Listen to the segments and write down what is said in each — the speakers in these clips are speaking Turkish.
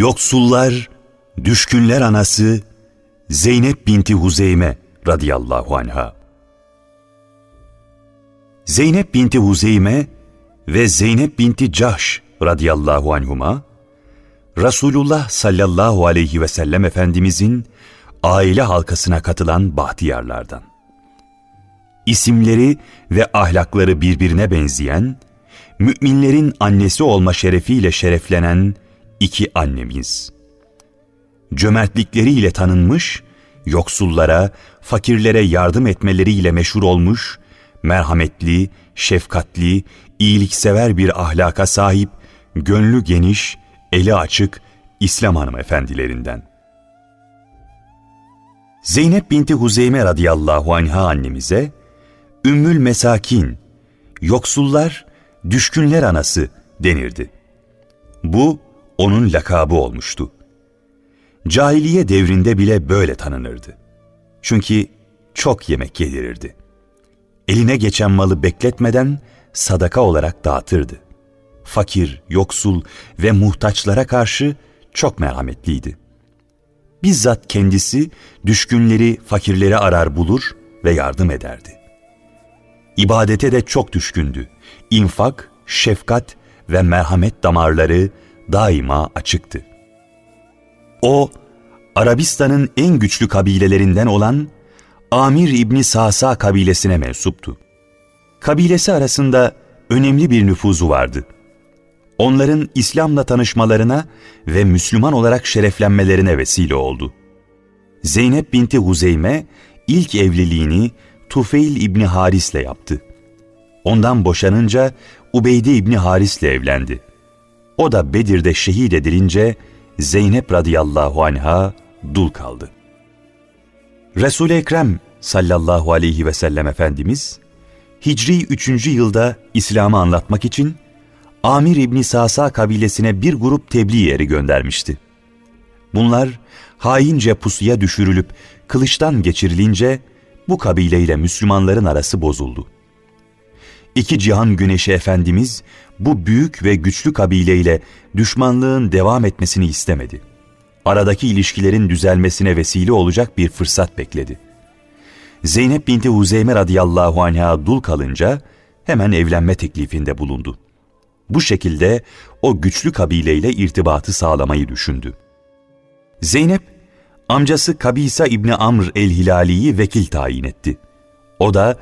Yoksullar, düşkünler anası Zeynep binti Huzeyme radıyallahu anha. Zeynep binti Huzeyme ve Zeynep binti Cahş radıyallahu anhuma, Resulullah sallallahu aleyhi ve sellem Efendimizin aile halkasına katılan bahtiyarlardan. İsimleri ve ahlakları birbirine benzeyen, müminlerin annesi olma şerefiyle şereflenen iki annemiz. Cömertlikleriyle tanınmış, yoksullara, fakirlere yardım etmeleriyle meşhur olmuş, merhametli, şefkatli, iyiliksever bir ahlaka sahip, gönlü geniş, eli açık İslam hanımefendilerinden. Zeynep binti Huzeyme radıyallahu anha annemize, Ümmül Mesakin, yoksullar, düşkünler anası denirdi. Bu onun lakabı olmuştu. Cahiliye devrinde bile böyle tanınırdı. Çünkü çok yemek yedirirdi. Eline geçen malı bekletmeden sadaka olarak dağıtırdı. Fakir, yoksul ve muhtaçlara karşı çok merhametliydi. Bizzat kendisi düşkünleri, fakirleri arar bulur ve yardım ederdi. İbadete de çok düşkündü. İnfak, şefkat ve merhamet damarları daima açıktı. O, Arabistan'ın en güçlü kabilelerinden olan Amir İbni Sasa kabilesine mensuptu. Kabilesi arasında önemli bir nüfuzu vardı. Onların İslam'la tanışmalarına ve Müslüman olarak şereflenmelerine vesile oldu. Zeynep binti Huzeyme ilk evliliğini Tufeil İbni Haris'le yaptı. Ondan boşanınca Ubeyde İbni Haris'le evlendi. O da Bedir'de şehit edilince Zeynep radıyallahu anha dul kaldı. Resul-i Ekrem sallallahu aleyhi ve sellem Efendimiz, Hicri 3. yılda İslam'ı anlatmak için Amir İbni Sasa kabilesine bir grup tebliğ eri göndermişti. Bunlar haince pusuya düşürülüp kılıçtan geçirilince bu kabileyle Müslümanların arası bozuldu. İki cihan güneşi Efendimiz bu büyük ve güçlü kabileyle düşmanlığın devam etmesini istemedi. Aradaki ilişkilerin düzelmesine vesile olacak bir fırsat bekledi. Zeynep binti Huzeyme radıyallahu anh'a dul kalınca hemen evlenme teklifinde bulundu. Bu şekilde o güçlü kabileyle irtibatı sağlamayı düşündü. Zeynep, amcası Kabisa İbni Amr el-Hilali'yi vekil tayin etti. O da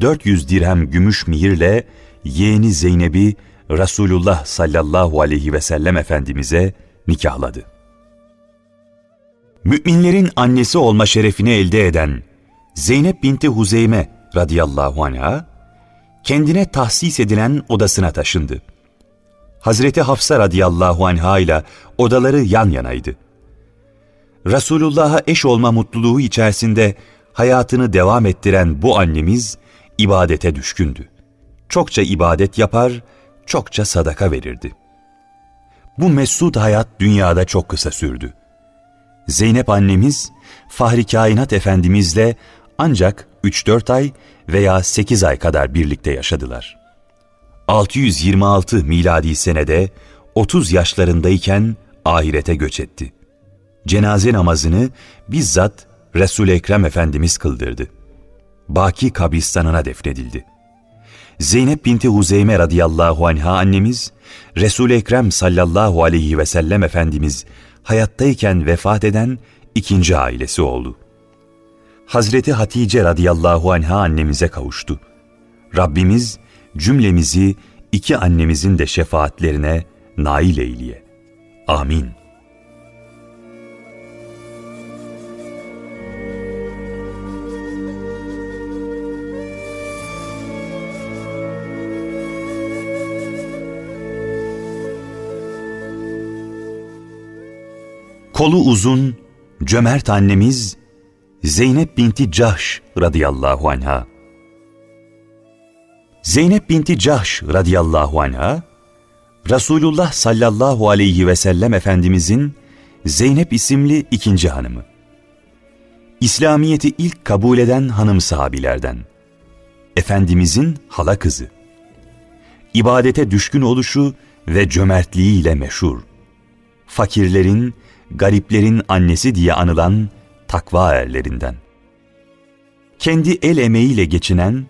400 dirhem gümüş mihirle yeğeni Zeynep'i Resulullah sallallahu aleyhi ve sellem Efendimiz'e nikahladı. Müminlerin annesi olma şerefini elde eden Zeynep binti Huzeyme radıyallahu anha, kendine tahsis edilen odasına taşındı. Hazreti Hafsa radıyallahu anha ile odaları yan yanaydı. Resulullah'a eş olma mutluluğu içerisinde hayatını devam ettiren bu annemiz ibadete düşkündü. Çokça ibadet yapar, çokça sadaka verirdi. Bu mesut hayat dünyada çok kısa sürdü. Zeynep annemiz, Fahri Kainat Efendimizle ancak 3-4 ay veya 8 ay kadar birlikte yaşadılar. 626 miladi senede 30 yaşlarındayken ahirete göç etti. Cenaze namazını bizzat Resul Ekrem Efendimiz kıldırdı. Baki kabristanına defnedildi. Zeynep binti Huzeyme radıyallahu anha annemiz, resul Ekrem sallallahu aleyhi ve sellem Efendimiz hayattayken vefat eden ikinci ailesi oldu. Hazreti Hatice radıyallahu anha annemize kavuştu. Rabbimiz cümlemizi iki annemizin de şefaatlerine nail eyleye. Amin. Kolu uzun, cömert annemiz Zeynep binti Cahş radıyallahu anha. Zeynep binti Cahş radıyallahu anha, Resulullah sallallahu aleyhi ve sellem Efendimizin Zeynep isimli ikinci hanımı. İslamiyet'i ilk kabul eden hanım sahabilerden. Efendimizin hala kızı. İbadete düşkün oluşu ve cömertliğiyle meşhur fakirlerin, gariplerin annesi diye anılan takva erlerinden. Kendi el emeğiyle geçinen,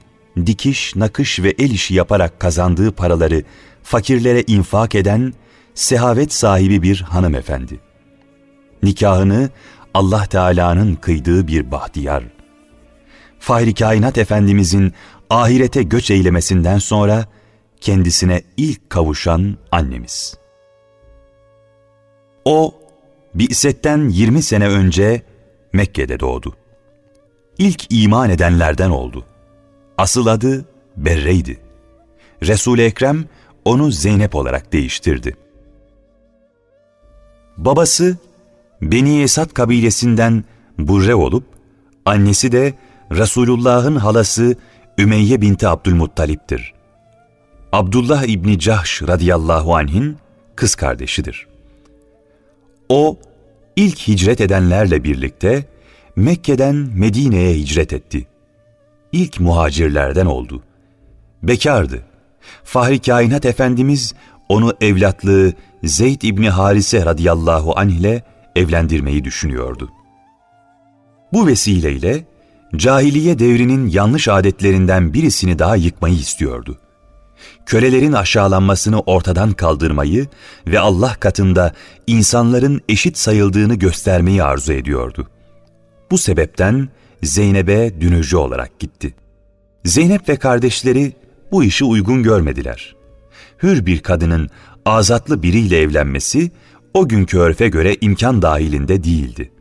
dikiş, nakış ve el işi yaparak kazandığı paraları fakirlere infak eden sehavet sahibi bir hanımefendi. Nikahını Allah Teala'nın kıydığı bir bahtiyar. Fahri Kainat Efendimizin ahirete göç eylemesinden sonra kendisine ilk kavuşan annemiz. O, Bi'setten 20 sene önce Mekke'de doğdu. İlk iman edenlerden oldu. Asıl adı Berre'ydi. Resul-i Ekrem onu Zeynep olarak değiştirdi. Babası Beni Esad kabilesinden Burre olup, annesi de Resulullah'ın halası Ümeyye binti Abdülmuttalip'tir. Abdullah İbni Cahş radıyallahu anh'in kız kardeşidir. O, ilk hicret edenlerle birlikte Mekke'den Medine'ye hicret etti. İlk muhacirlerden oldu. Bekardı. Fahri Kainat Efendimiz onu evlatlığı Zeyd İbni Harise radıyallahu anh ile evlendirmeyi düşünüyordu. Bu vesileyle cahiliye devrinin yanlış adetlerinden birisini daha yıkmayı istiyordu. Kölelerin aşağılanmasını ortadan kaldırmayı ve Allah katında insanların eşit sayıldığını göstermeyi arzu ediyordu. Bu sebepten Zeynep'e dünücü olarak gitti. Zeynep ve kardeşleri bu işi uygun görmediler. Hür bir kadının azatlı biriyle evlenmesi o günkü örfe göre imkan dahilinde değildi.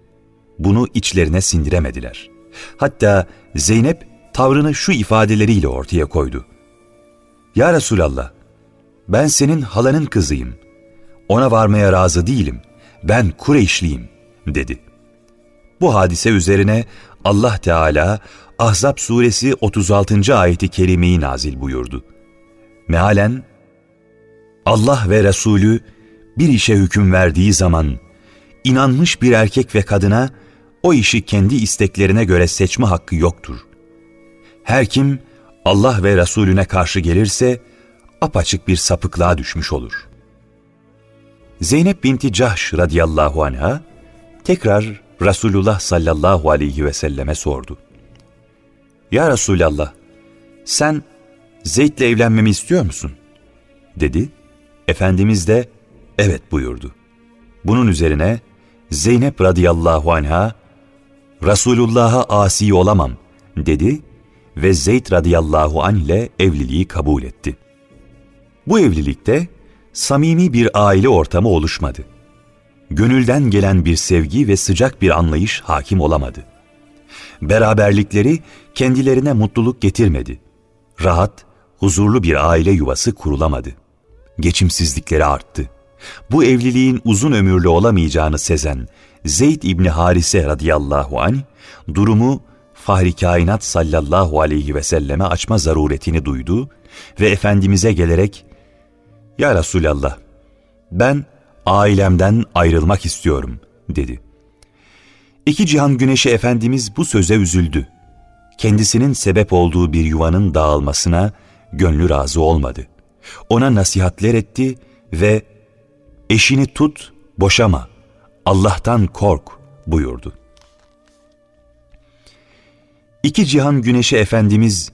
Bunu içlerine sindiremediler. Hatta Zeynep tavrını şu ifadeleriyle ortaya koydu. Ya Resulallah, ben senin halanın kızıyım. Ona varmaya razı değilim. Ben Kureyşliyim, dedi. Bu hadise üzerine Allah Teala Ahzab suresi 36. ayeti kerimeyi nazil buyurdu. Mealen, Allah ve Resulü bir işe hüküm verdiği zaman, inanmış bir erkek ve kadına o işi kendi isteklerine göre seçme hakkı yoktur. Her kim Allah ve Resulüne karşı gelirse, apaçık bir sapıklığa düşmüş olur. Zeynep binti Cahş radıyallahu anha, tekrar Resulullah sallallahu aleyhi ve selleme sordu. Ya Resulallah, sen Zeyd'le evlenmemi istiyor musun? Dedi. Efendimiz de evet buyurdu. Bunun üzerine Zeynep radıyallahu anha Resulullah'a asi olamam dedi ve Zeyd radıyallahu anh ile evliliği kabul etti. Bu evlilikte samimi bir aile ortamı oluşmadı. Gönülden gelen bir sevgi ve sıcak bir anlayış hakim olamadı. Beraberlikleri kendilerine mutluluk getirmedi. Rahat, huzurlu bir aile yuvası kurulamadı. Geçimsizlikleri arttı. Bu evliliğin uzun ömürlü olamayacağını sezen Zeyd İbni Harise radıyallahu anh, durumu Fahri Kainat sallallahu aleyhi ve selleme açma zaruretini duydu ve Efendimiz'e gelerek, ''Ya Resulallah, ben ailemden ayrılmak istiyorum.'' dedi. İki cihan güneşi Efendimiz bu söze üzüldü. Kendisinin sebep olduğu bir yuvanın dağılmasına gönlü razı olmadı. Ona nasihatler etti ve eşini tut, boşama, Allah'tan kork buyurdu. İki cihan güneşi Efendimiz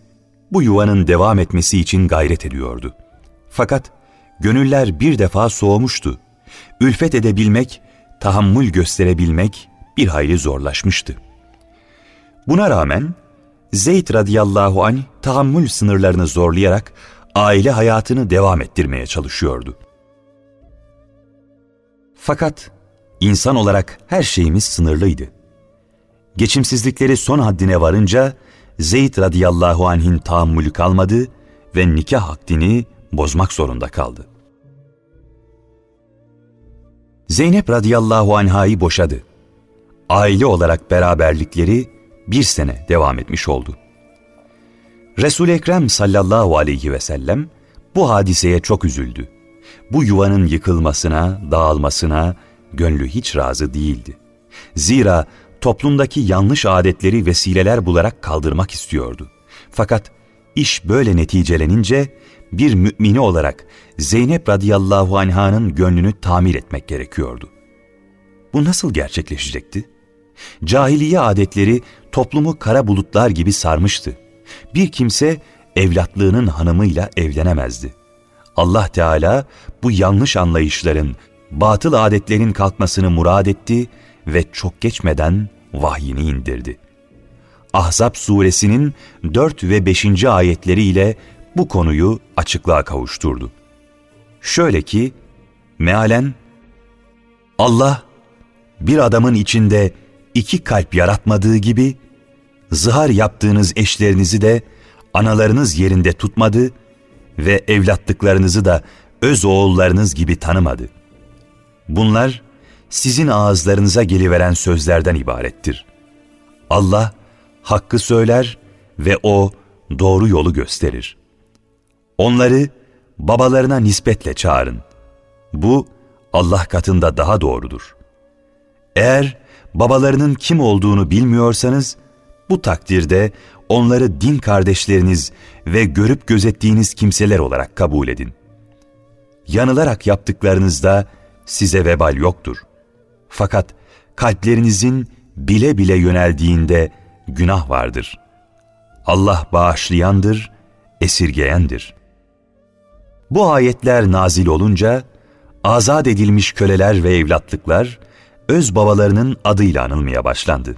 bu yuvanın devam etmesi için gayret ediyordu. Fakat gönüller bir defa soğumuştu. Ülfet edebilmek, tahammül gösterebilmek bir hayli zorlaşmıştı. Buna rağmen Zeyd radıyallahu anh tahammül sınırlarını zorlayarak aile hayatını devam ettirmeye çalışıyordu. Fakat insan olarak her şeyimiz sınırlıydı. Geçimsizlikleri son haddine varınca Zeyd radıyallahu anh'in tahammülü kalmadı ve nikah akdini bozmak zorunda kaldı. Zeynep radıyallahu anh'ı boşadı. Aile olarak beraberlikleri bir sene devam etmiş oldu. Resul-i Ekrem sallallahu aleyhi ve sellem bu hadiseye çok üzüldü. Bu yuvanın yıkılmasına, dağılmasına gönlü hiç razı değildi. Zira toplumdaki yanlış adetleri vesileler bularak kaldırmak istiyordu. Fakat iş böyle neticelenince bir mümini olarak Zeynep radıyallahu anh'ın gönlünü tamir etmek gerekiyordu. bu nasıl gerçekleşecekti? Cahiliye adetleri toplumu kara bulutlar gibi sarmıştı. Bir kimse evlatlığının hanımıyla evlenemezdi. Allah Teala bu yanlış anlayışların, batıl adetlerin kalkmasını murad etti ve çok geçmeden vahyini indirdi. Ahzab suresinin 4 ve 5. ayetleriyle bu konuyu açıklığa kavuşturdu. Şöyle ki, mealen, Allah bir adamın içinde iki kalp yaratmadığı gibi, zihar yaptığınız eşlerinizi de analarınız yerinde tutmadı ve evlatlıklarınızı da öz oğullarınız gibi tanımadı. Bunlar sizin ağızlarınıza geliveren sözlerden ibarettir. Allah hakkı söyler ve O doğru yolu gösterir. Onları babalarına nispetle çağırın. Bu Allah katında daha doğrudur. Eğer babalarının kim olduğunu bilmiyorsanız, bu takdirde onları din kardeşleriniz ve görüp gözettiğiniz kimseler olarak kabul edin. Yanılarak yaptıklarınızda size vebal yoktur. Fakat kalplerinizin bile bile yöneldiğinde günah vardır. Allah bağışlayandır, esirgeyendir. Bu ayetler nazil olunca, azat edilmiş köleler ve evlatlıklar, öz babalarının adıyla anılmaya başlandı.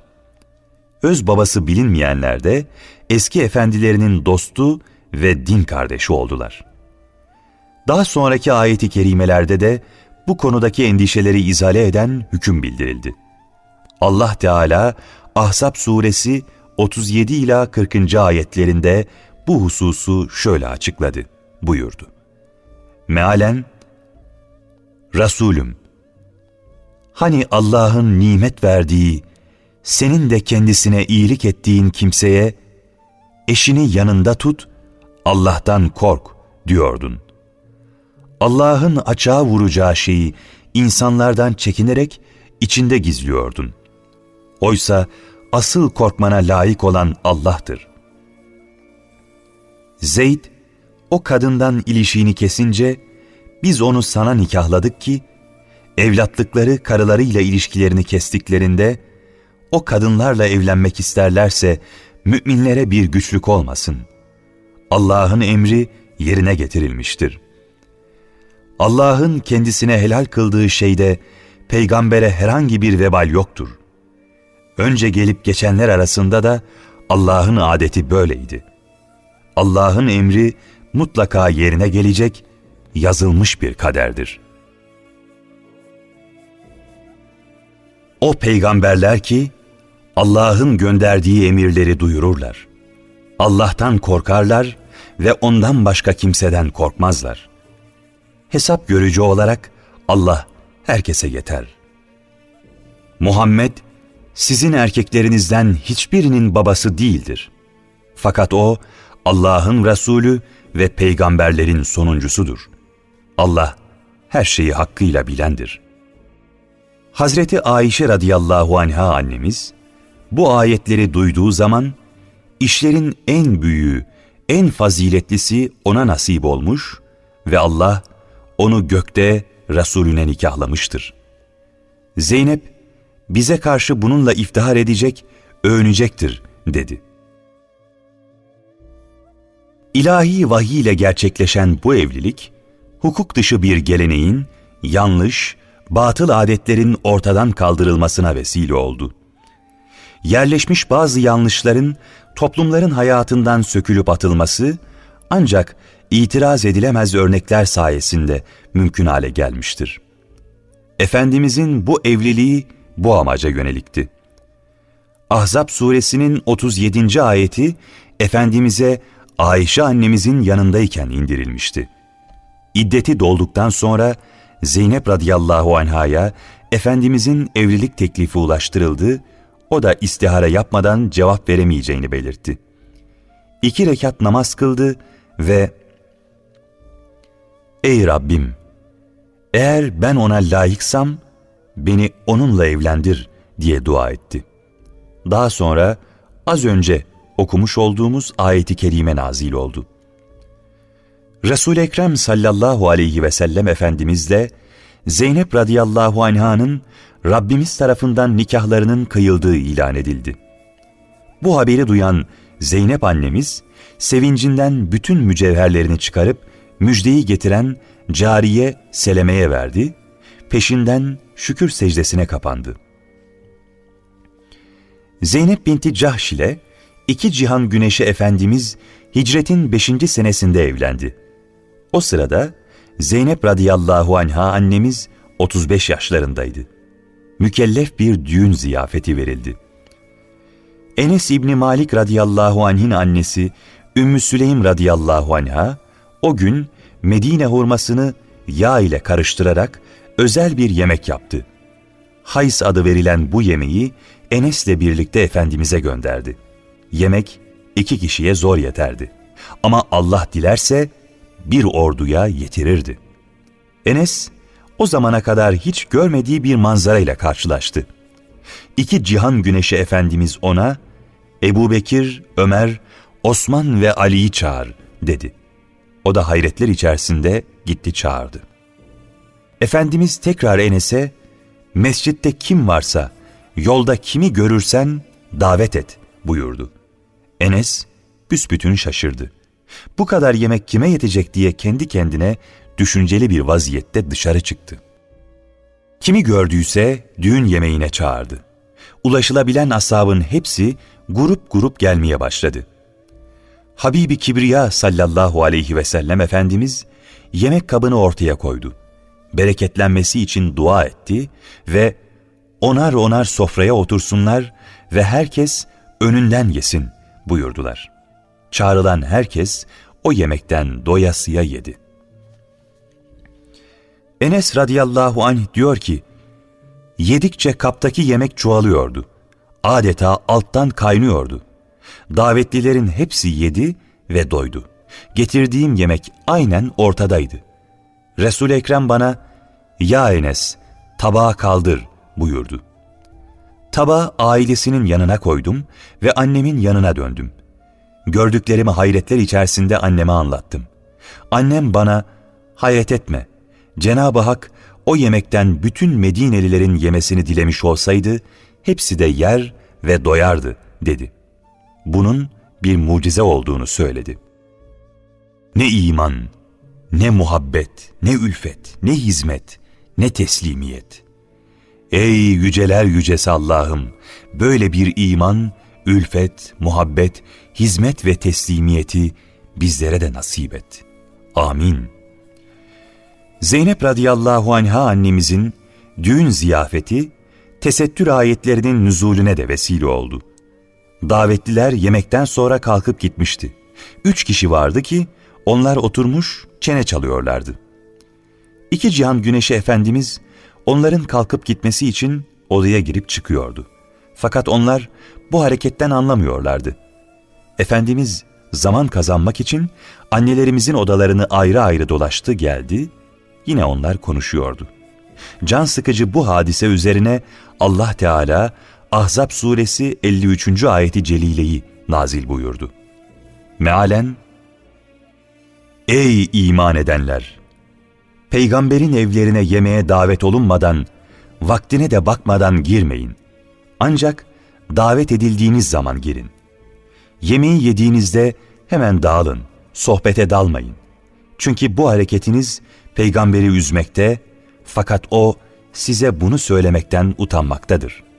Öz babası bilinmeyenler de eski efendilerinin dostu ve din kardeşi oldular. Daha sonraki ayeti kerimelerde de bu konudaki endişeleri izale eden hüküm bildirildi. Allah Teala Ahzab suresi 37 ila 40. ayetlerinde bu hususu şöyle açıkladı, buyurdu. Mealen, Resulüm, hani Allah'ın nimet verdiği, senin de kendisine iyilik ettiğin kimseye, eşini yanında tut, Allah'tan kork diyordun. Allah'ın açığa vuracağı şeyi insanlardan çekinerek içinde gizliyordun. Oysa asıl korkmana layık olan Allah'tır. Zeyd, o kadından ilişiğini kesince, biz onu sana nikahladık ki, evlatlıkları karılarıyla ilişkilerini kestiklerinde, o kadınlarla evlenmek isterlerse, müminlere bir güçlük olmasın. Allah'ın emri yerine getirilmiştir. Allah'ın kendisine helal kıldığı şeyde, peygambere herhangi bir vebal yoktur. Önce gelip geçenler arasında da Allah'ın adeti böyleydi. Allah'ın emri mutlaka yerine gelecek, yazılmış bir kaderdir. O peygamberler ki Allah'ın gönderdiği emirleri duyururlar. Allah'tan korkarlar ve ondan başka kimseden korkmazlar. Hesap görücü olarak Allah herkese yeter. Muhammed sizin erkeklerinizden hiçbirinin babası değildir. Fakat o Allah'ın Resulü ve peygamberlerin sonuncusudur. Allah her şeyi hakkıyla bilendir. Hazreti Ayşe radıyallahu anha annemiz bu ayetleri duyduğu zaman işlerin en büyüğü, en faziletlisi ona nasip olmuş ve Allah onu gökte Resulüne nikahlamıştır. Zeynep bize karşı bununla iftihar edecek, övünecektir dedi. İlahi vahiy ile gerçekleşen bu evlilik, hukuk dışı bir geleneğin, yanlış, batıl adetlerin ortadan kaldırılmasına vesile oldu. Yerleşmiş bazı yanlışların toplumların hayatından sökülüp atılması ancak itiraz edilemez örnekler sayesinde mümkün hale gelmiştir. Efendimizin bu evliliği bu amaca yönelikti. Ahzab suresinin 37. ayeti Efendimiz'e Ayşe annemizin yanındayken indirilmişti. İddeti dolduktan sonra Zeynep radıyallahu anhaya Efendimizin evlilik teklifi ulaştırıldı, o da istihara yapmadan cevap veremeyeceğini belirtti. İki rekat namaz kıldı ve ''Ey Rabbim, eğer ben ona layıksam beni onunla evlendir.'' diye dua etti. Daha sonra az önce okumuş olduğumuz ayeti kerime nazil oldu. resul Ekrem sallallahu aleyhi ve sellem Efendimizle Zeynep radıyallahu anh'ın Rabbimiz tarafından nikahlarının kıyıldığı ilan edildi. Bu haberi duyan Zeynep annemiz sevincinden bütün mücevherlerini çıkarıp müjdeyi getiren cariye Seleme'ye verdi, peşinden şükür secdesine kapandı. Zeynep binti Cahş ile iki cihan güneşi Efendimiz hicretin beşinci senesinde evlendi. O sırada Zeynep radıyallahu anha annemiz 35 yaşlarındaydı. Mükellef bir düğün ziyafeti verildi. Enes İbni Malik radıyallahu anh'in annesi Ümmü Süleym radıyallahu anha o gün Medine hurmasını yağ ile karıştırarak özel bir yemek yaptı. Hays adı verilen bu yemeği Enes'le birlikte Efendimiz'e gönderdi. Yemek iki kişiye zor yeterdi. Ama Allah dilerse bir orduya yetirirdi. Enes o zamana kadar hiç görmediği bir manzara ile karşılaştı. İki cihan güneşi Efendimiz ona, Ebu Bekir, Ömer, Osman ve Ali'yi çağır dedi. O da hayretler içerisinde gitti çağırdı. Efendimiz tekrar Enes'e, mescitte kim varsa, yolda kimi görürsen davet et buyurdu. Enes büsbütün şaşırdı. Bu kadar yemek kime yetecek diye kendi kendine düşünceli bir vaziyette dışarı çıktı. Kimi gördüyse düğün yemeğine çağırdı. Ulaşılabilen asabın hepsi grup grup gelmeye başladı. Habibi Kibriya sallallahu aleyhi ve sellem Efendimiz yemek kabını ortaya koydu. Bereketlenmesi için dua etti ve onar onar sofraya otursunlar ve herkes önünden yesin buyurdular. Çağrılan herkes o yemekten doyasıya yedi. Enes radıyallahu anh diyor ki, yedikçe kaptaki yemek çoğalıyordu. Adeta alttan kaynıyordu. Davetlilerin hepsi yedi ve doydu. Getirdiğim yemek aynen ortadaydı. Resul-i Ekrem bana, ''Ya Enes, tabağı kaldır.'' buyurdu. Tabağı ailesinin yanına koydum ve annemin yanına döndüm. Gördüklerimi hayretler içerisinde anneme anlattım. Annem bana, hayret etme, Cenab-ı Hak o yemekten bütün Medinelilerin yemesini dilemiş olsaydı, hepsi de yer ve doyardı, dedi. Bunun bir mucize olduğunu söyledi. Ne iman, ne muhabbet, ne ülfet, ne hizmet, ne teslimiyet. Ey yüceler yücesi Allah'ım, böyle bir iman, ülfet, muhabbet, hizmet ve teslimiyeti bizlere de nasip et. Amin. Zeynep radıyallahu anha annemizin düğün ziyafeti, tesettür ayetlerinin nüzulüne de vesile oldu. Davetliler yemekten sonra kalkıp gitmişti. Üç kişi vardı ki, onlar oturmuş çene çalıyorlardı. İki cihan güneşi Efendimiz, onların kalkıp gitmesi için odaya girip çıkıyordu. Fakat onlar bu hareketten anlamıyorlardı. Efendimiz zaman kazanmak için annelerimizin odalarını ayrı ayrı dolaştı geldi, yine onlar konuşuyordu. Can sıkıcı bu hadise üzerine Allah Teala Ahzab suresi 53. ayeti celileyi nazil buyurdu. Mealen, Ey iman edenler! Peygamberin evlerine yemeğe davet olunmadan, vaktine de bakmadan girmeyin. Ancak davet edildiğiniz zaman girin. Yemeği yediğinizde hemen dağılın, sohbete dalmayın. Çünkü bu hareketiniz peygamberi üzmekte fakat o size bunu söylemekten utanmaktadır.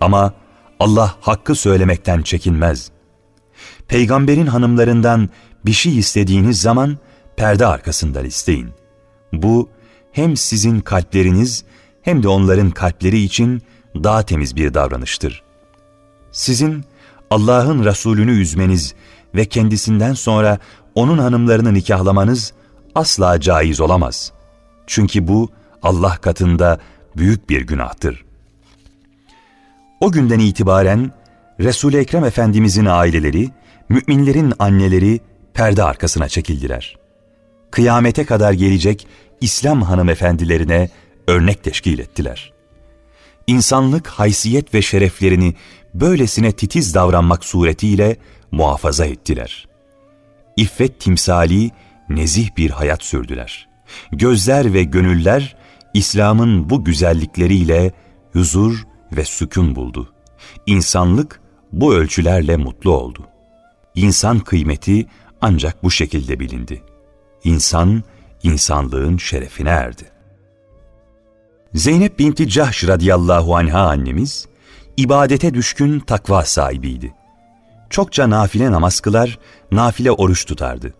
Ama Allah hakkı söylemekten çekinmez. Peygamberin hanımlarından bir şey istediğiniz zaman perde arkasından isteyin. Bu hem sizin kalpleriniz hem de onların kalpleri için daha temiz bir davranıştır. Sizin Allah'ın Resulünü üzmeniz ve kendisinden sonra onun hanımlarını nikahlamanız asla caiz olamaz. Çünkü bu Allah katında büyük bir günahtır. O günden itibaren Resul-i Ekrem Efendimizin aileleri, müminlerin anneleri perde arkasına çekildiler. Kıyamete kadar gelecek İslam hanımefendilerine örnek teşkil ettiler. İnsanlık haysiyet ve şereflerini böylesine titiz davranmak suretiyle muhafaza ettiler. İffet timsali nezih bir hayat sürdüler. Gözler ve gönüller İslam'ın bu güzellikleriyle huzur ve sükun buldu. İnsanlık bu ölçülerle mutlu oldu. İnsan kıymeti ancak bu şekilde bilindi. İnsan, insanlığın şerefine erdi. Zeynep binti Cahş radıyallahu anha annemiz, ibadete düşkün takva sahibiydi. Çokça nafile namaz kılar, nafile oruç tutardı.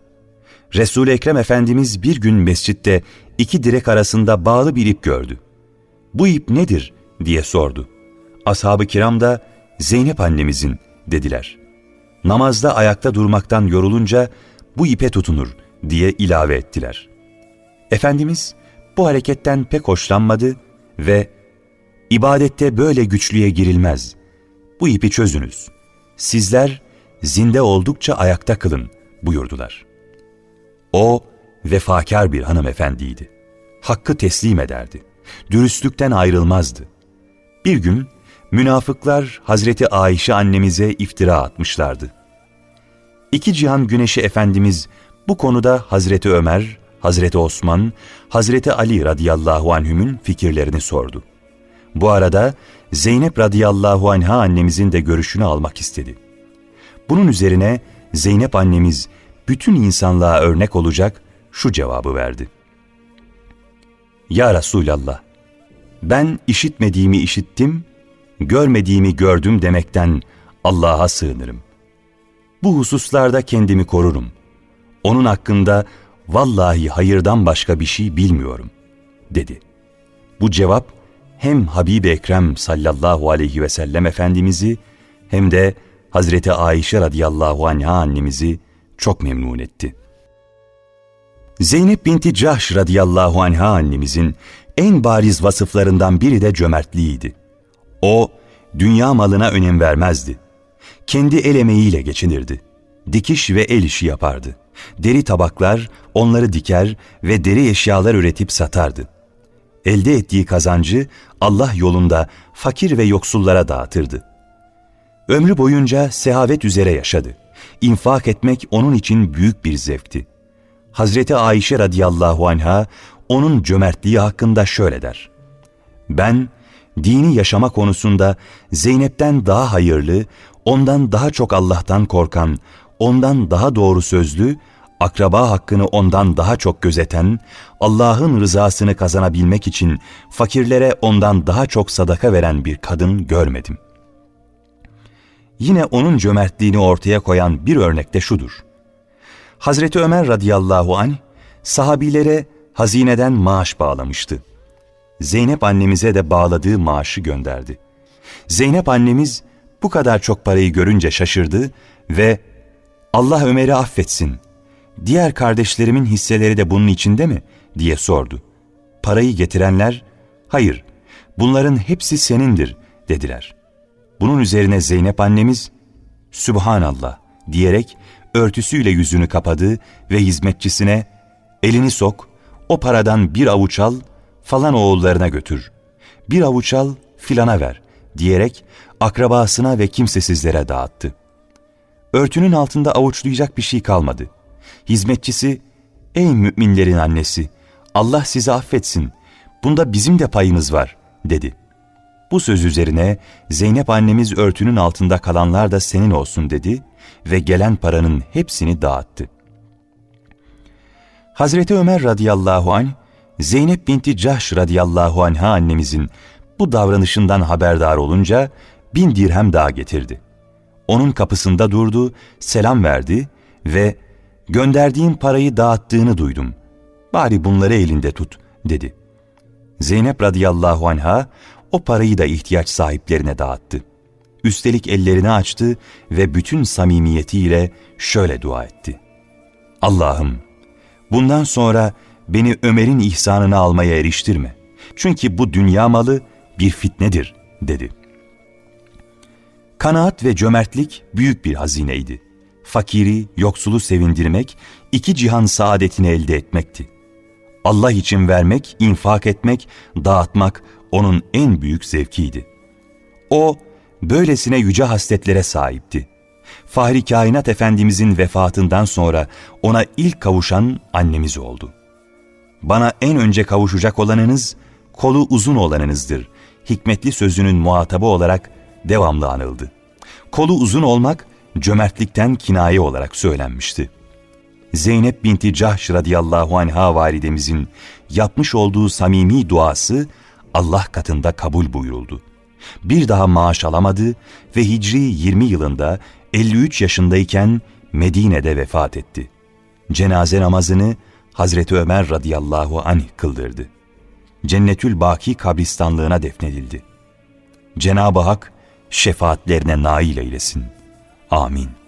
resul Ekrem Efendimiz bir gün mescitte iki direk arasında bağlı bir ip gördü. Bu ip nedir diye sordu. Ashab-ı kiram da Zeynep annemizin dediler. Namazda ayakta durmaktan yorulunca bu ipe tutunur diye ilave ettiler. Efendimiz bu hareketten pek hoşlanmadı ve ibadette böyle güçlüğe girilmez. Bu ipi çözünüz. Sizler zinde oldukça ayakta kılın buyurdular. O vefakar bir hanımefendiydi. Hakkı teslim ederdi. Dürüstlükten ayrılmazdı. Bir gün münafıklar Hazreti Ayşe annemize iftira atmışlardı. İki cihan güneşi Efendimiz bu konuda Hazreti Ömer, Hazreti Osman, Hazreti Ali radıyallahu anhümün fikirlerini sordu. Bu arada Zeynep radıyallahu anha annemizin de görüşünü almak istedi. Bunun üzerine Zeynep annemiz bütün insanlığa örnek olacak şu cevabı verdi. Ya Resulallah, ben işitmediğimi işittim, görmediğimi gördüm demekten Allah'a sığınırım. Bu hususlarda kendimi korurum. Onun hakkında vallahi hayırdan başka bir şey bilmiyorum, dedi. Bu cevap hem Habib-i Ekrem sallallahu aleyhi ve sellem Efendimiz'i hem de Hazreti Ayşe radıyallahu anha annemizi çok memnun etti. Zeynep binti Cahş radıyallahu anha annemizin en bariz vasıflarından biri de cömertliğiydi. O, dünya malına önem vermezdi. Kendi el emeğiyle geçinirdi. Dikiş ve el işi yapardı. Deri tabaklar, onları diker ve deri eşyalar üretip satardı. Elde ettiği kazancı Allah yolunda fakir ve yoksullara dağıtırdı. Ömrü boyunca sehavet üzere yaşadı. İnfak etmek onun için büyük bir zevkti. Hazreti Ayşe radıyallahu anha onun cömertliği hakkında şöyle der. Ben dini yaşama konusunda Zeynep'ten daha hayırlı, ondan daha çok Allah'tan korkan, ondan daha doğru sözlü, akraba hakkını ondan daha çok gözeten, Allah'ın rızasını kazanabilmek için fakirlere ondan daha çok sadaka veren bir kadın görmedim. Yine onun cömertliğini ortaya koyan bir örnek de şudur. Hazreti Ömer radıyallahu anh, sahabilere hazineden maaş bağlamıştı. Zeynep annemize de bağladığı maaşı gönderdi. Zeynep annemiz bu kadar çok parayı görünce şaşırdı ve Allah Ömer'i affetsin, diğer kardeşlerimin hisseleri de bunun içinde mi diye sordu. Parayı getirenler, hayır bunların hepsi senindir dediler. Bunun üzerine Zeynep annemiz, Sübhanallah diyerek örtüsüyle yüzünü kapadı ve hizmetçisine elini sok, o paradan bir avuç al, falan oğullarına götür. Bir avuç al, filana ver diyerek akrabasına ve kimsesizlere dağıttı. Örtünün altında avuçlayacak bir şey kalmadı. Hizmetçisi, ey müminlerin annesi, Allah sizi affetsin, bunda bizim de payımız var, dedi. Bu söz üzerine Zeynep annemiz örtünün altında kalanlar da senin olsun dedi ve gelen paranın hepsini dağıttı. Hazreti Ömer radıyallahu anh, Zeynep binti Cahş radıyallahu anha annemizin bu davranışından haberdar olunca bin dirhem daha getirdi. Onun kapısında durdu, selam verdi ve gönderdiğim parayı dağıttığını duydum. Bari bunları elinde tut dedi. Zeynep radıyallahu anha o parayı da ihtiyaç sahiplerine dağıttı. Üstelik ellerini açtı ve bütün samimiyetiyle şöyle dua etti. Allah'ım bundan sonra beni Ömer'in ihsanını almaya eriştirme. Çünkü bu dünya malı bir fitnedir dedi. Kanaat ve cömertlik büyük bir hazineydi. Fakiri, yoksulu sevindirmek, iki cihan saadetini elde etmekti. Allah için vermek, infak etmek, dağıtmak onun en büyük zevkiydi. O, böylesine yüce hasletlere sahipti. Fahri Kainat Efendimizin vefatından sonra ona ilk kavuşan annemiz oldu. Bana en önce kavuşacak olanınız kolu uzun olanınızdır. Hikmetli sözünün muhatabı olarak devamlı anıldı. Kolu uzun olmak cömertlikten kinaye olarak söylenmişti. Zeynep binti Cahş radıyallahu anha validemizin yapmış olduğu samimi duası Allah katında kabul buyuruldu. Bir daha maaş alamadı ve Hicri 20 yılında 53 yaşındayken Medine'de vefat etti. Cenaze namazını Hazreti Ömer radıyallahu anh kıldırdı. Cennetül Baki kabristanlığına defnedildi. Cenab-ı Hak şefaatlerine nail eylesin. Amin.